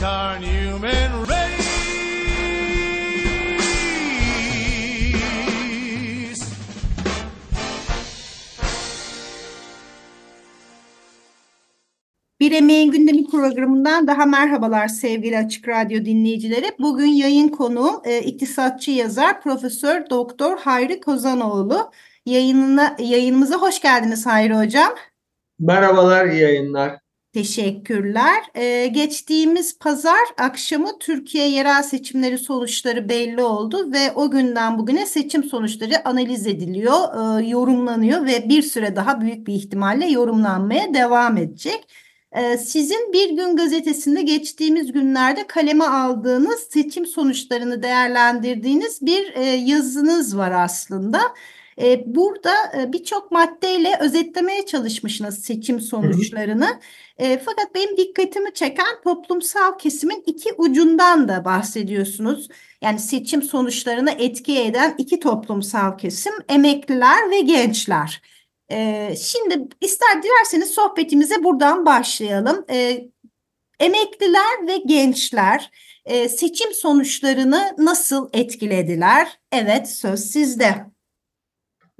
darn human race. Bir Emeğin Gündemi programından daha merhabalar sevgili Açık Radyo dinleyicileri. Bugün yayın konuğum e, iktisatçı yazar Profesör Doktor Hayri Kozanoğlu. Yayınına, yayınımıza hoş geldiniz Hayri Hocam. Merhabalar, iyi yayınlar. Teşekkürler. Ee, geçtiğimiz pazar akşamı Türkiye yerel seçimleri sonuçları belli oldu ve o günden bugüne seçim sonuçları analiz ediliyor, e, yorumlanıyor ve bir süre daha büyük bir ihtimalle yorumlanmaya devam edecek. Ee, sizin Bir Gün gazetesinde geçtiğimiz günlerde kaleme aldığınız seçim sonuçlarını değerlendirdiğiniz bir e, yazınız var aslında. E, burada e, birçok maddeyle özetlemeye çalışmışsınız seçim sonuçlarını. E, fakat benim dikkatimi çeken toplumsal kesimin iki ucundan da bahsediyorsunuz. Yani seçim sonuçlarını etki eden iki toplumsal kesim emekliler ve gençler. E, şimdi ister dilerseniz sohbetimize buradan başlayalım. E, emekliler ve gençler e, seçim sonuçlarını nasıl etkilediler? Evet söz sizde.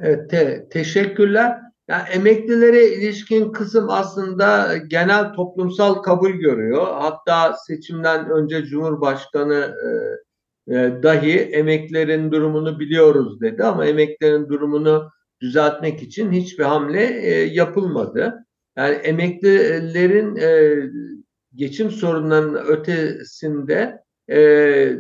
Evet, te- teşekkürler. Yani emeklilere ilişkin kısım aslında genel toplumsal kabul görüyor. Hatta seçimden önce Cumhurbaşkanı e, e, dahi emeklilerin durumunu biliyoruz dedi ama emeklilerin durumunu düzeltmek için hiçbir hamle e, yapılmadı. Yani emeklilerin e, geçim sorunlarının ötesinde e,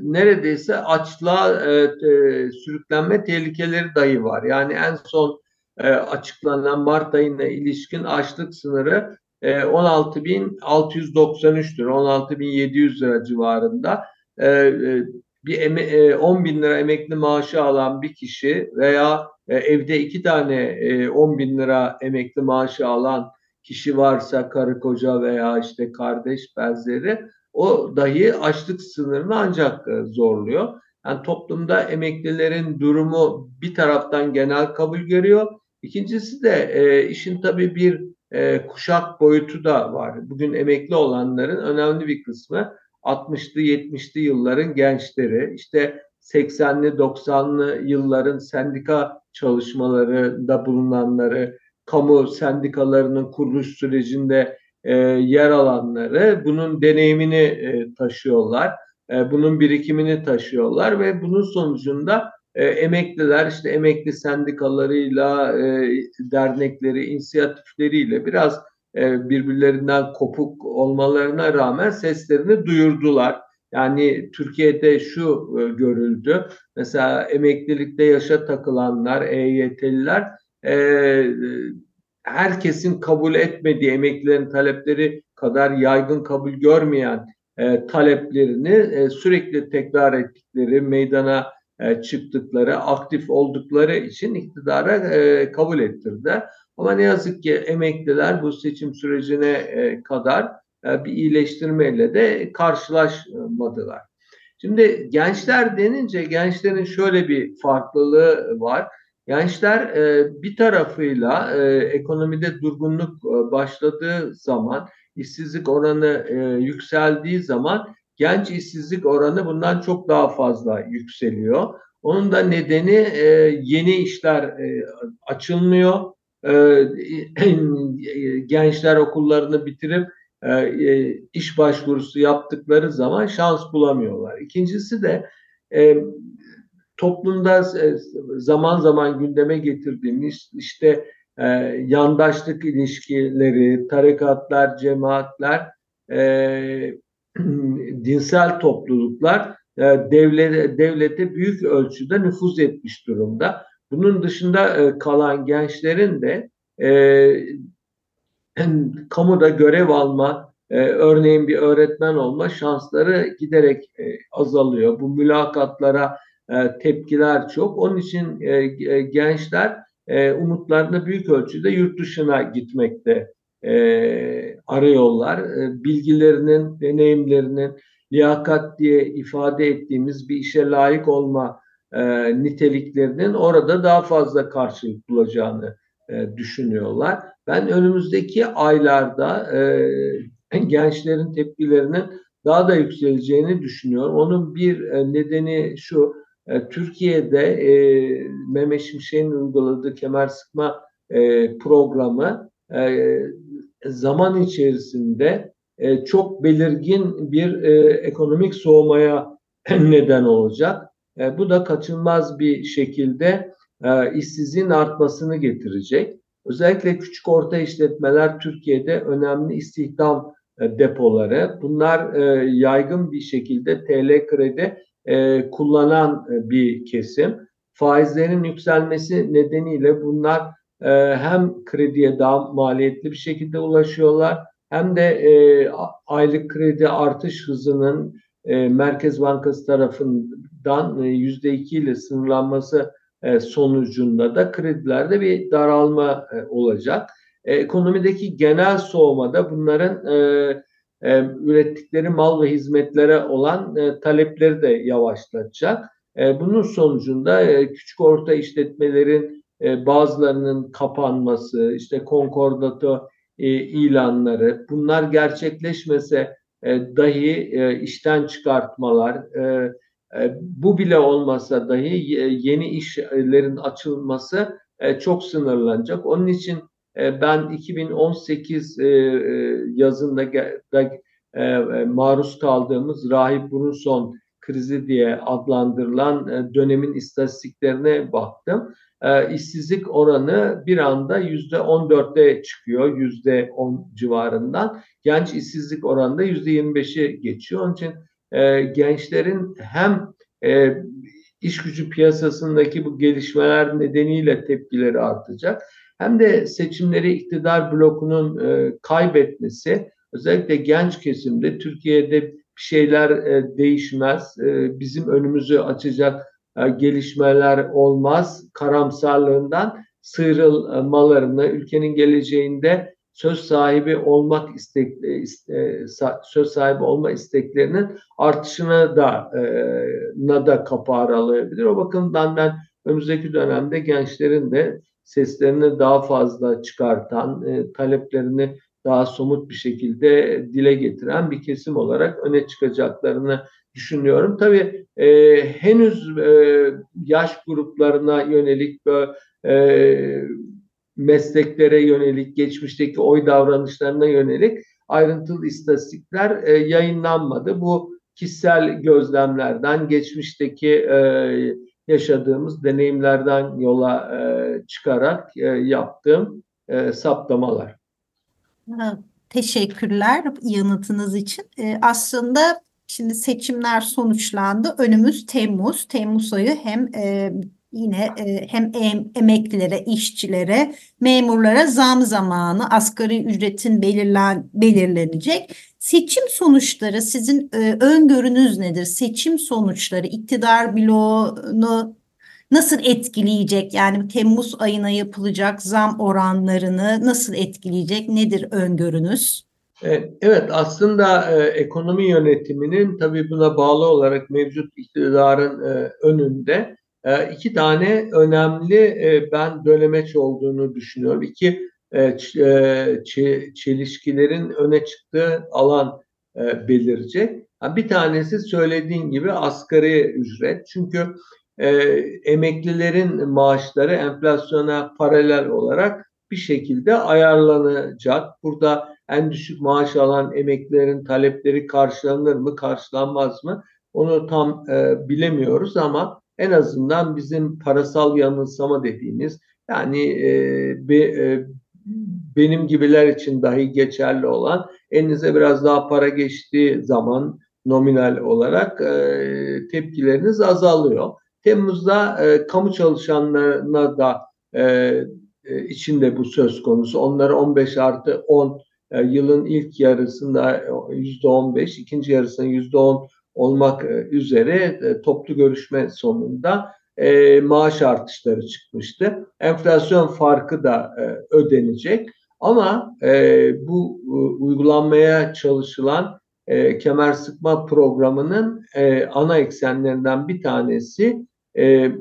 neredeyse açlığa e, e, sürüklenme tehlikeleri dahi var. Yani en son e, açıklanan Mart ayına ilişkin açlık sınırı e, 16.693'tür. 16.700 lira civarında. E, e, bir eme, e, 10 bin lira emekli maaşı alan bir kişi veya e, evde iki tane e, 10 bin lira emekli maaşı alan kişi varsa karı koca veya işte kardeş benzeri o dahi açlık sınırını ancak e, zorluyor. Yani toplumda emeklilerin durumu bir taraftan genel kabul görüyor. İkincisi de e, işin tabii bir e, kuşak boyutu da var. Bugün emekli olanların önemli bir kısmı 60'lı 70'li yılların gençleri. İşte 80'li 90'lı yılların sendika çalışmalarında bulunanları, kamu sendikalarının kuruluş sürecinde e, yer alanları bunun deneyimini e, taşıyorlar. E, bunun birikimini taşıyorlar ve bunun sonucunda e, emekliler işte emekli sendikalarıyla, e, dernekleri, inisiyatifleriyle biraz e, birbirlerinden kopuk olmalarına rağmen seslerini duyurdular. Yani Türkiye'de şu e, görüldü. Mesela emeklilikte yaşa takılanlar, EYT'liler e, herkesin kabul etmediği emeklilerin talepleri kadar yaygın kabul görmeyen e, taleplerini e, sürekli tekrar ettikleri, meydana e, çıktıkları, aktif oldukları için iktidara e, kabul ettirdi. Ama ne yazık ki emekliler bu seçim sürecine e, kadar e, bir iyileştirmeyle de karşılaşmadılar. Şimdi gençler denince gençlerin şöyle bir farklılığı var. Gençler e, bir tarafıyla e, ekonomide durgunluk e, başladığı zaman, işsizlik oranı e, yükseldiği zaman genç işsizlik oranı bundan çok daha fazla yükseliyor. Onun da nedeni e, yeni işler e, açılmıyor. E, gençler okullarını bitirip e, e, iş başvurusu yaptıkları zaman şans bulamıyorlar. İkincisi de e, toplumda e, zaman zaman gündeme getirdiğimiz işte e, yandaşlık ilişkileri, tarikatlar, cemaatler, e, dinsel topluluklar e, devlete, devlete büyük ölçüde nüfuz etmiş durumda. Bunun dışında e, kalan gençlerin de e, kamuda görev alma e, örneğin bir öğretmen olma şansları giderek e, azalıyor. Bu mülakatlara e, tepkiler çok. Onun için e, e, gençler umutlarını büyük ölçüde yurt dışına gitmekte arıyorlar. E, bilgilerinin, deneyimlerinin, liyakat diye ifade ettiğimiz bir işe layık olma niteliklerinin orada daha fazla karşılık bulacağını düşünüyorlar. Ben önümüzdeki aylarda gençlerin tepkilerinin daha da yükseleceğini düşünüyorum. Onun bir nedeni şu, Türkiye'de e, Mehmet Şimşek'in uyguladığı kemer sıkma e, programı e, zaman içerisinde e, çok belirgin bir e, ekonomik soğumaya neden olacak. E, bu da kaçınılmaz bir şekilde e, işsizliğin artmasını getirecek. Özellikle küçük orta işletmeler Türkiye'de önemli istihdam e, depoları. Bunlar e, yaygın bir şekilde TL kredi e, kullanan e, bir kesim. Faizlerin yükselmesi nedeniyle bunlar e, hem krediye daha maliyetli bir şekilde ulaşıyorlar hem de e, aylık kredi artış hızının e, Merkez Bankası tarafından yüzde 2 ile sınırlanması e, sonucunda da kredilerde bir daralma e, olacak. E, ekonomideki genel soğumada bunların e, e, ürettikleri mal ve hizmetlere olan e, talepleri de yavaşlatacak. E, bunun sonucunda e, küçük orta işletmelerin e, bazılarının kapanması, işte konkordato e, ilanları bunlar gerçekleşmese e, dahi e, işten çıkartmalar, e, e, bu bile olmasa dahi yeni işlerin açılması e, çok sınırlanacak. Onun için e, ben 2018 e, e, yazında da, e, maruz kaldığımız Rahip Brunson krizi diye adlandırılan e, dönemin istatistiklerine baktım. E, işsizlik oranı bir anda yüzde 14'e çıkıyor, yüzde 10 civarından. Genç işsizlik oranı da yüzde 25'i geçiyor. Onun için e, gençlerin hem e, iş gücü piyasasındaki bu gelişmeler nedeniyle tepkileri artacak. Hem de seçimleri iktidar blokunun e, kaybetmesi özellikle genç kesimde Türkiye'de bir şeyler e, değişmez. E, bizim önümüzü açacak e, gelişmeler olmaz. Karamsarlığından sıyrılmalarını, ülkenin geleceğinde söz sahibi olmak istek e, söz sahibi olma isteklerinin artışına da e, na da kapı aralayabilir. O bakımdan ben önümüzdeki dönemde gençlerin de seslerini daha fazla çıkartan, e, taleplerini daha somut bir şekilde dile getiren bir kesim olarak öne çıkacaklarını düşünüyorum. Tabii e, henüz e, yaş gruplarına yönelik e, mesleklere yönelik, geçmişteki oy davranışlarına yönelik ayrıntılı istatistikler e, yayınlanmadı. Bu kişisel gözlemlerden, geçmişteki e, yaşadığımız deneyimlerden yola e, çıkarak e, yaptığım e, saptamalar. Teşekkürler yanıtınız için. E, aslında şimdi seçimler sonuçlandı. Önümüz Temmuz. Temmuz ayı hem e, yine e, hem em, emeklilere, işçilere, memurlara zam zamanı asgari ücretin belirlen belirlenecek. Seçim sonuçları sizin e, öngörünüz nedir? Seçim sonuçları iktidar bloğunu nasıl etkileyecek? Yani Temmuz ayına yapılacak zam oranlarını nasıl etkileyecek? Nedir öngörünüz? E, evet aslında e, ekonomi yönetiminin tabii buna bağlı olarak mevcut iktidarın e, önünde iki tane önemli e, ben dönemeç olduğunu düşünüyorum. İki e, e, çelişkilerin öne çıktığı alan belirecek. Bir tanesi söylediğin gibi asgari ücret. Çünkü emeklilerin maaşları enflasyona paralel olarak bir şekilde ayarlanacak. Burada en düşük maaş alan emeklilerin talepleri karşılanır mı, karşılanmaz mı? Onu tam e, bilemiyoruz ama en azından bizim parasal yanılsama dediğimiz yani e, be, e, benim gibiler için dahi geçerli olan elinize biraz daha para geçtiği zaman nominal olarak e, tepkileriniz azalıyor. Temmuz'da e, kamu çalışanlarına da e, e, içinde bu söz konusu. Onlara 15 artı 10 e, yılın ilk yarısında yüzde on beş, ikinci yarısında yüzde on olmak e, üzere e, toplu görüşme sonunda e, maaş artışları çıkmıştı. Enflasyon farkı da e, ödenecek. Ama bu uygulanmaya çalışılan kemer sıkma programının ana eksenlerinden bir tanesi e,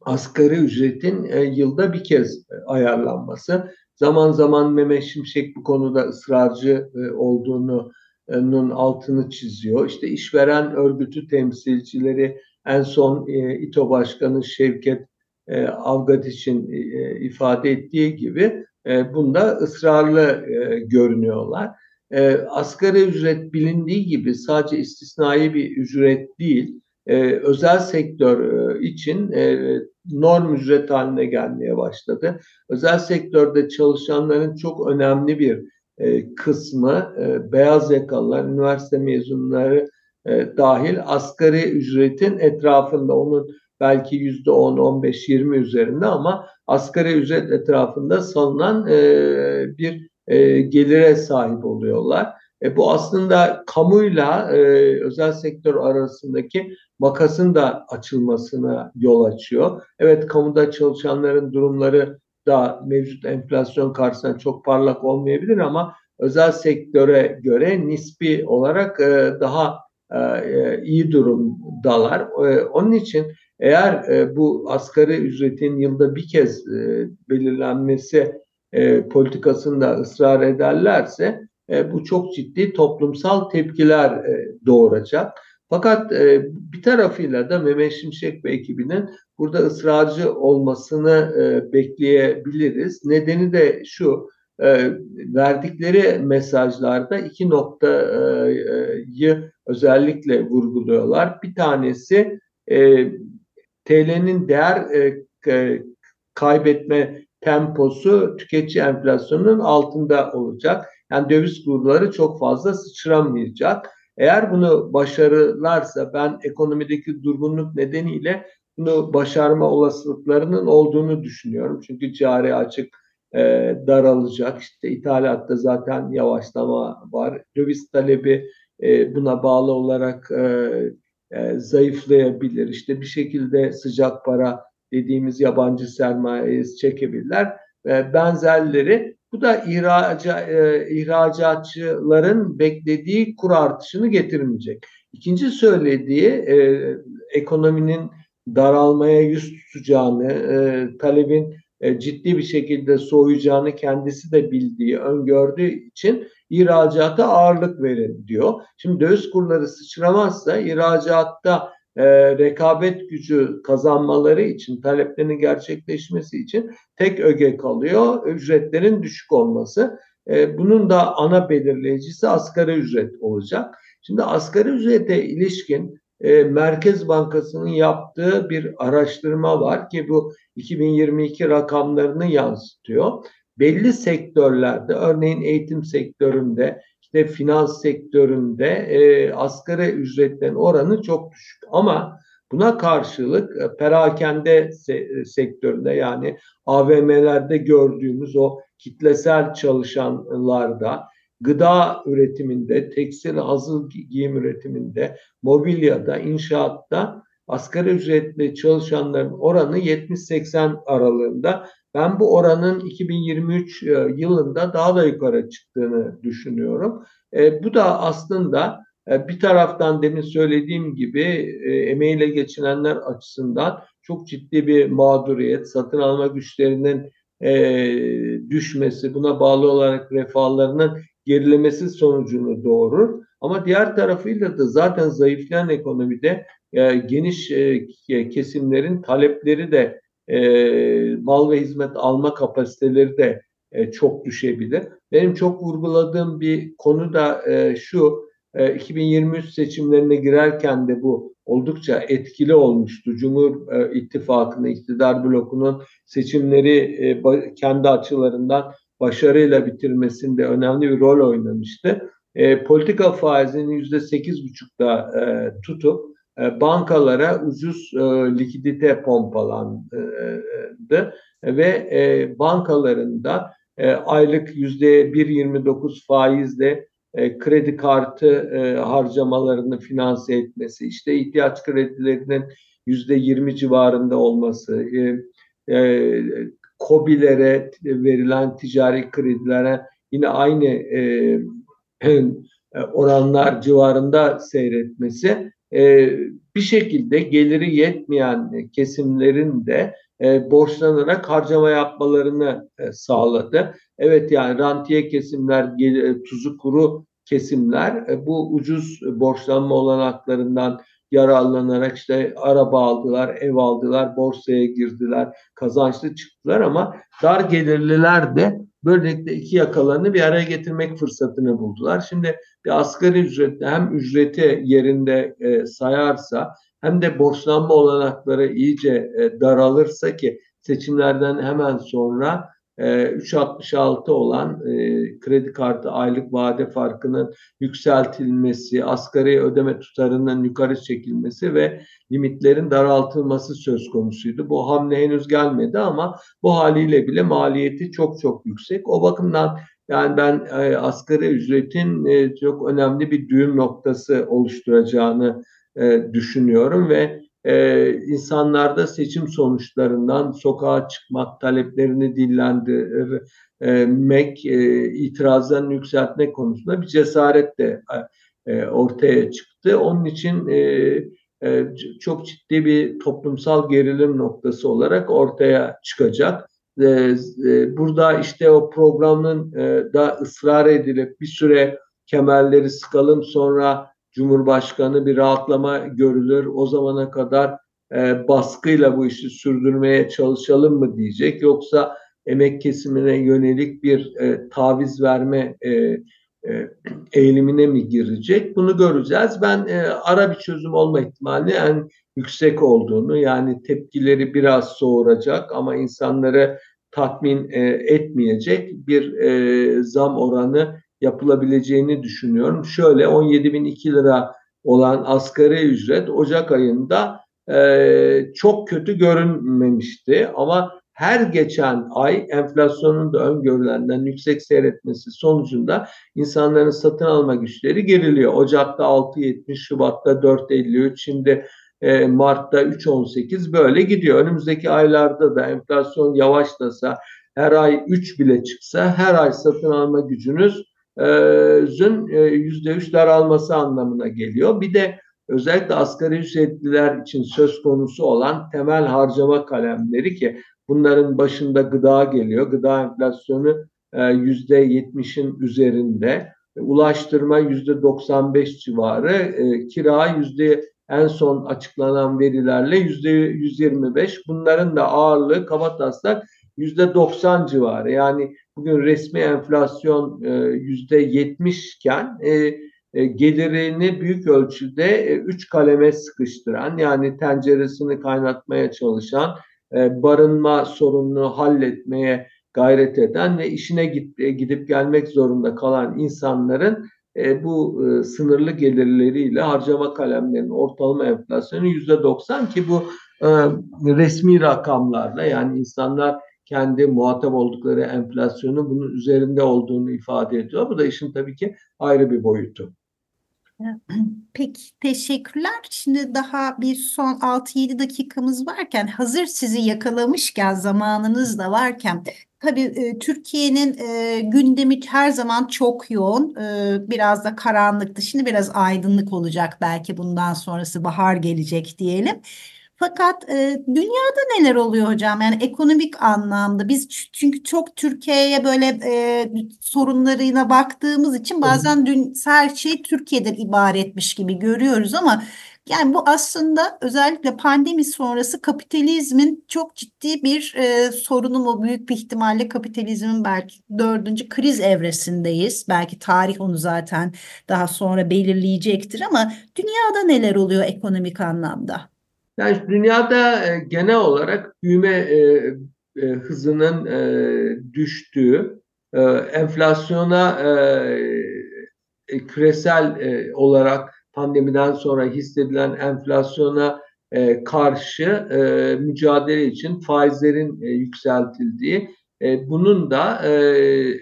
asgari ücretin yılda bir kez ayarlanması. Zaman zaman Mehmet Şimşek bu konuda ısrarcı olduğunun altını çiziyor. İşte işveren örgütü temsilcileri en son e, İTO Başkanı Şevket e, Avgat için e, ifade ettiği gibi e, bunda ısrarlı görünüyorlar. E, asgari ücret bilindiği gibi sadece istisnai bir ücret değil, özel sektör için norm ücret haline gelmeye başladı. Özel sektörde çalışanların çok önemli bir e, kısmı e, beyaz yakalılar, üniversite mezunları e, dahil asgari ücretin etrafında onun belki yüzde 10, 15, 20 üzerinde ama asgari ücret etrafında salınan e, bir gelire sahip oluyorlar. E, bu aslında kamuyla e, özel sektör arasındaki makasın da açılmasına yol açıyor. Evet kamuda çalışanların durumları da mevcut enflasyon karşısında çok parlak olmayabilir ama özel sektöre göre nispi olarak e, daha e, e iyi durumdalar. Onun için eğer bu asgari ücretin yılda bir kez belirlenmesi politikasında ısrar ederlerse bu çok ciddi toplumsal tepkiler doğuracak. Fakat e, bir tarafıyla da Mehmet Şimşek ve ekibinin burada ısrarcı olmasını e, bekleyebiliriz. Nedeni de şu, e, verdikleri mesajlarda iki noktayı özellikle vurguluyorlar. Bir tanesi e, TL'nin değer e, kaybetme temposu tüketici enflasyonunun altında olacak. Yani döviz kurları çok fazla sıçramayacak. Eğer bunu başarırlarsa ben ekonomideki durgunluk nedeniyle bunu başarma olasılıklarının olduğunu düşünüyorum. Çünkü cari açık e, daralacak. İşte ithalatta zaten yavaşlama var. Döviz talebi e, buna bağlı olarak e, e, zayıflayabilir. İşte bir şekilde sıcak para dediğimiz yabancı sermayeyi çekebilirler. E, benzerleri bu da ihraca, e, ihracatçıların beklediği kur artışını getirmeyecek. İkinci söylediği e, ekonominin daralmaya yüz tutacağını, e, talebin e, ciddi bir şekilde soğuyacağını kendisi de bildiği, öngördüğü için ihracata ağırlık verin diyor. Şimdi döviz kurları sıçramazsa ihracatta e, rekabet gücü kazanmaları için, taleplerinin gerçekleşmesi için tek öge kalıyor. Ücretlerin düşük olması. E, bunun da ana belirleyicisi asgari ücret olacak. Şimdi asgari ücrete ilişkin e, Merkez Bankası'nın yaptığı bir araştırma var ki bu 2022 rakamlarını yansıtıyor. Belli sektörlerde, örneğin eğitim sektöründe, işte finans sektöründe e, asgari ücretlerin oranı çok düşük. Ama buna karşılık e, perakende se- sektöründe yani AVM'lerde gördüğümüz o kitlesel çalışanlarda, gıda üretiminde, tekstil hazır giyim üretiminde, mobilyada, inşaatta asgari ücretli çalışanların oranı 70-80 aralığında ben bu oranın 2023 e, yılında daha da yukarı çıktığını düşünüyorum. E, bu da aslında e, bir taraftan demin söylediğim gibi e, emeğiyle geçinenler açısından çok ciddi bir mağduriyet, satın alma güçlerinin e, düşmesi, buna bağlı olarak refahlarının gerilemesi sonucunu doğurur. Ama diğer tarafıyla da zaten zayıflayan ekonomide e, geniş e, kesimlerin talepleri de e, mal ve hizmet alma kapasiteleri de e, çok düşebilir. Benim çok vurguladığım bir konu da e, şu, e, 2023 seçimlerine girerken de bu oldukça etkili olmuştu. Cumhur e, İttifakı'nın, iktidar blokunun seçimleri e, kendi açılarından başarıyla bitirmesinde önemli bir rol oynamıştı. E, politika faizinin %8,5'da e, tutup bankalara ucuz e, likidite pompalandı. Ve e, bankalarında e, aylık yüzde 1.29 faizle e, kredi kartı e, harcamalarını finanse etmesi, işte ihtiyaç kredilerinin yüzde 20 civarında olması, e, e, COBİ'lere verilen ticari kredilere yine aynı e, oranlar civarında seyretmesi e, bir şekilde geliri yetmeyen kesimlerin de e, borçlanarak harcama yapmalarını e, sağladı. Evet yani rantiye kesimler, e, tuzu kuru kesimler e, bu ucuz borçlanma olanaklarından yararlanarak işte araba aldılar, ev aldılar, borsaya girdiler, kazançlı çıktılar ama dar gelirliler de böylelikle iki yakalarını bir araya getirmek fırsatını buldular. Şimdi bir asgari ücretle hem ücreti yerinde e, sayarsa hem de borçlanma olanakları iyice e, daralırsa ki seçimlerden hemen sonra 3.66 ee, olan e, kredi kartı aylık vade farkının yükseltilmesi, asgari ödeme tutarının yukarı çekilmesi ve limitlerin daraltılması söz konusuydu. Bu hamle henüz gelmedi ama bu haliyle bile maliyeti çok çok yüksek. O bakımdan yani ben e, asgari ücretin e, çok önemli bir düğüm noktası oluşturacağını düşünüyorum ve e, insanlarda seçim sonuçlarından sokağa çıkmak, taleplerini dillendirmek, e, itirazlarını yükseltmek konusunda bir cesaret de e, ortaya çıktı. Onun için e, e, çok ciddi bir toplumsal gerilim noktası olarak ortaya çıkacak. E, e, burada işte o programın e, da ısrar edilip bir süre kemerleri sıkalım sonra Cumhurbaşkanı bir rahatlama görülür. O zamana kadar e, baskıyla bu işi sürdürmeye çalışalım mı diyecek. Yoksa emek kesimine yönelik bir e, taviz verme e, e, eğilimine mi girecek? Bunu göreceğiz. Ben e, ara bir çözüm olma ihtimali en yüksek olduğunu yani tepkileri biraz soğuracak ama insanları tatmin e, etmeyecek bir e, zam oranı yapılabileceğini düşünüyorum. Şöyle 17.002 lira olan asgari ücret Ocak ayında e, çok kötü görünmemişti ama her geçen ay enflasyonun da öngörülenden yüksek seyretmesi sonucunda insanların satın alma güçleri geriliyor. Ocak'ta 6.70, Şubat'ta 4.53, şimdi e, Mart'ta 3.18 böyle gidiyor. Önümüzdeki aylarda da enflasyon yavaşlasa, her ay 3 bile çıksa her ay satın alma gücünüz zün yüzde üç daralması anlamına geliyor. Bir de özellikle asgari ücretliler için söz konusu olan temel harcama kalemleri ki bunların başında gıda geliyor. Gıda enflasyonu yüzde yetmişin üzerinde. Ulaştırma yüzde 95 civarı, kira yüzde en son açıklanan verilerle yüzde 125. Bunların da ağırlığı kabataslak 90 civarı. Yani bugün resmi enflasyon e, yüzde 70 iken e, e, gelirini büyük ölçüde 3 kaleme sıkıştıran yani tenceresini kaynatmaya çalışan, barınma sorununu halletmeye gayret eden ve işine gidip gelmek zorunda kalan insanların bu sınırlı gelirleriyle harcama kalemlerinin ortalama enflasyonu yüzde 90 ki bu resmi rakamlarla yani insanlar kendi muhatap oldukları enflasyonun bunun üzerinde olduğunu ifade ediyor. Bu da işin tabii ki ayrı bir boyutu. Peki teşekkürler. Şimdi daha bir son 6-7 dakikamız varken hazır sizi yakalamışken zamanınız da varken tabii e, Türkiye'nin e, gündemi her zaman çok yoğun. E, biraz da karanlıktı. Şimdi biraz aydınlık olacak belki bundan sonrası bahar gelecek diyelim. Fakat e, dünyada neler oluyor hocam? Yani ekonomik anlamda biz çünkü çok Türkiye'ye böyle e, sorunlarına baktığımız için bazen dün her şey Türkiye'den ibaretmiş gibi görüyoruz ama yani bu aslında özellikle pandemi sonrası kapitalizmin çok ciddi bir e, sorunu mu büyük bir ihtimalle kapitalizmin belki dördüncü kriz evresindeyiz. Belki tarih onu zaten daha sonra belirleyecektir ama dünyada neler oluyor ekonomik anlamda? Yani dünyada e, genel olarak büyüme e, e, hızının düştüğü, enflasyona küresel olarak pandemiden sonra hissedilen enflasyona karşı mücadele için faizlerin yükseltildiği bunun da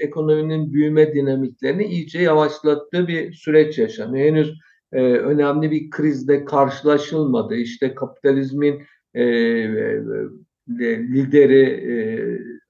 ekonominin büyüme dinamiklerini iyice yavaşlattığı bir süreç yaşanıyor. Henüz e, önemli bir krizde karşılaşılmadı. İşte kapitalizmin e, e, lideri e,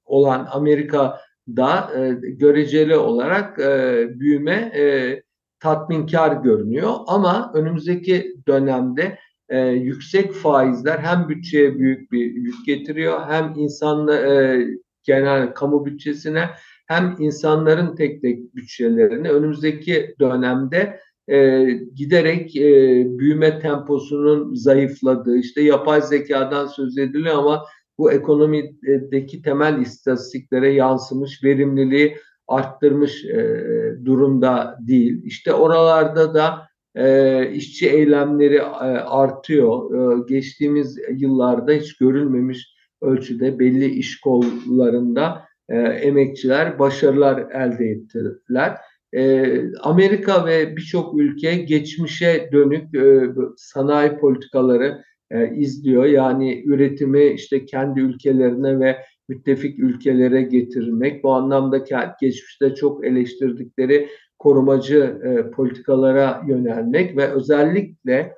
olan Amerika'da e, göreceli olarak e, büyüme e, tatminkar görünüyor. Ama önümüzdeki dönemde e, yüksek faizler hem bütçeye büyük bir yük getiriyor hem insanla e, genel kamu bütçesine hem insanların tek tek bütçelerine önümüzdeki dönemde e, giderek e, büyüme temposunun zayıfladığı işte yapay zekadan söz ediliyor ama bu ekonomideki temel istatistiklere yansımış verimliliği arttırmış e, durumda değil. İşte oralarda da e, işçi eylemleri e, artıyor. E, geçtiğimiz yıllarda hiç görülmemiş ölçüde belli iş kollarında e, emekçiler başarılar elde ettiler. E, Amerika ve birçok ülke geçmişe dönük e, sanayi politikaları e, izliyor. Yani üretimi işte kendi ülkelerine ve müttefik ülkelere getirmek. Bu anlamda geçmişte çok eleştirdikleri korumacı e, politikalara yönelmek ve özellikle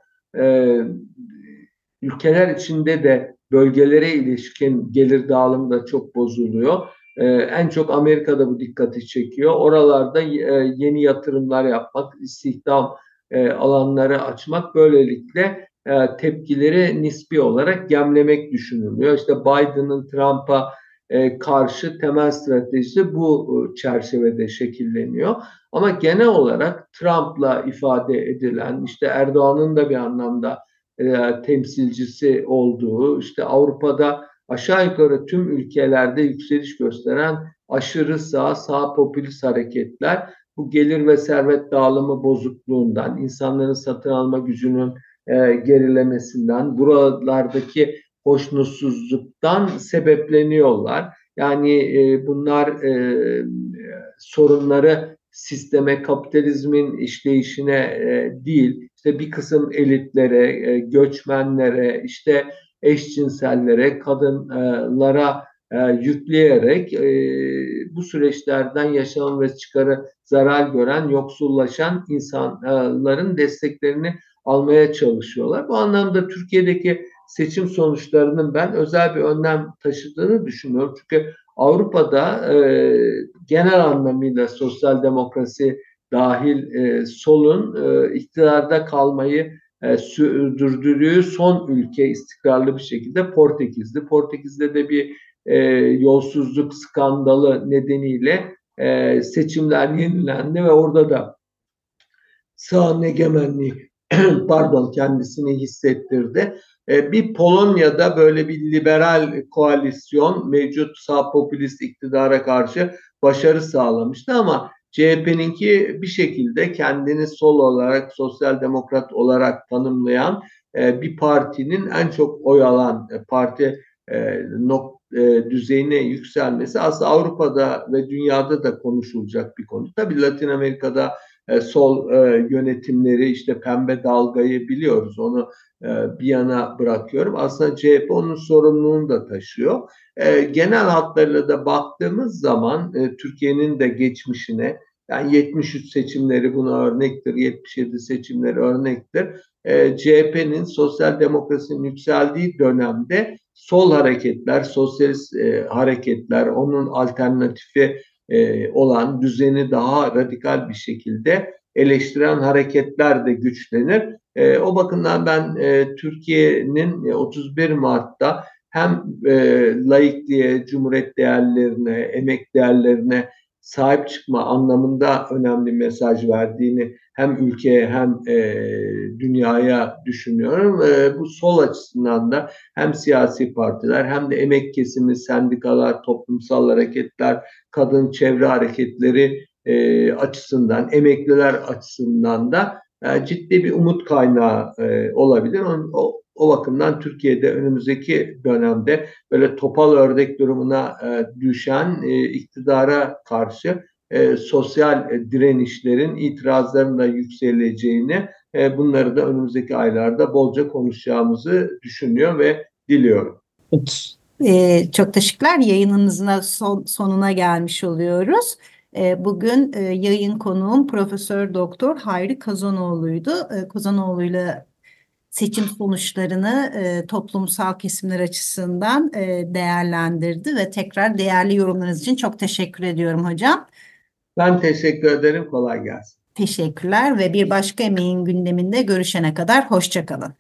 ülkeler içinde de bölgelere ilişkin gelir dağılımı da çok bozuluyor. Ee, en çok Amerika'da bu dikkati çekiyor. Oralarda e, yeni yatırımlar yapmak, istihdam e, alanları açmak böylelikle e, tepkileri nispi olarak gemlemek düşünülüyor. İşte Biden'ın Trump'a e, karşı temel stratejisi bu e, çerçevede şekilleniyor. Ama genel olarak Trump'la ifade edilen işte Erdoğan'ın da bir anlamda e, temsilcisi olduğu işte Avrupa'da aşağı yukarı tüm ülkelerde yükseliş gösteren aşırı sağ, sağ popülist hareketler bu gelir ve servet dağılımı bozukluğundan, insanların satın alma gücünün e, gerilemesinden, buralardaki hoşnutsuzluktan sebepleniyorlar. Yani e, bunlar e, sorunları sisteme, kapitalizmin işleyişine e, değil, işte bir kısım elitlere, e, göçmenlere, işte eşcinsellere, kadınlara e, yükleyerek e, bu süreçlerden yaşam ve çıkarı zarar gören, yoksullaşan insanların desteklerini almaya çalışıyorlar. Bu anlamda Türkiye'deki seçim sonuçlarının ben özel bir önlem taşıdığını düşünüyorum. Çünkü Avrupa'da e, genel anlamıyla sosyal demokrasi dahil e, solun e, iktidarda kalmayı e, sürdürdüğü son ülke istikrarlı bir şekilde Portekiz'di. Portekiz'de de bir e, yolsuzluk skandalı nedeniyle e, seçimler yenilendi ve orada da sağ egemenliği pardon kendisini hissettirdi. E, bir Polonya'da böyle bir liberal koalisyon mevcut sağ popülist iktidara karşı başarı sağlamıştı ama CHP'ninki bir şekilde kendini sol olarak, sosyal demokrat olarak tanımlayan e, bir partinin en çok oy alan e, parti e, nok, düzeyine yükselmesi aslında Avrupa'da ve dünyada da konuşulacak bir konu. Tabii Latin Amerika'da sol yönetimleri işte pembe dalgayı biliyoruz. Onu bir yana bırakıyorum. Aslında CHP onun sorumluluğunu da taşıyor. E, genel hatlarıyla da baktığımız zaman e, Türkiye'nin de geçmişine yani 73 seçimleri buna örnektir, 77 seçimleri örnektir. E, CHP'nin sosyal demokrasinin yükseldiği dönemde sol hareketler, sosyalist e, hareketler, onun alternatifi e, olan düzeni daha radikal bir şekilde eleştiren hareketler de güçlenir. E, o bakımdan ben e, Türkiye'nin 31 e, Mart'ta hem e, laikliğe, cumhuriyet değerlerine, emek değerlerine sahip çıkma anlamında önemli mesaj verdiğini hem ülkeye hem e, dünyaya düşünüyorum. E, bu sol açısından da hem siyasi partiler hem de emek kesimi, sendikalar, toplumsal hareketler, kadın çevre hareketleri e, açısından, emekliler açısından da e, ciddi bir umut kaynağı e, olabilir. O, o bakımdan Türkiye'de önümüzdeki dönemde böyle topal ördek durumuna e, düşen e, iktidara karşı sosyal direnişlerin, itirazların da yükseleceğini, bunları da önümüzdeki aylarda bolca konuşacağımızı düşünüyor ve diliyorum. Peki. Ee, çok teşekkürler. Yayınımızın son, sonuna gelmiş oluyoruz. Ee, bugün e, yayın konuğum Profesör Doktor Hayri Kazanoğlu'ydu. Ee, Kazanoğlu'yla seçim sonuçlarını e, toplumsal kesimler açısından e, değerlendirdi ve tekrar değerli yorumlarınız için çok teşekkür ediyorum hocam. Ben teşekkür ederim. Kolay gelsin. Teşekkürler ve bir başka emeğin gündeminde görüşene kadar hoşça kalın.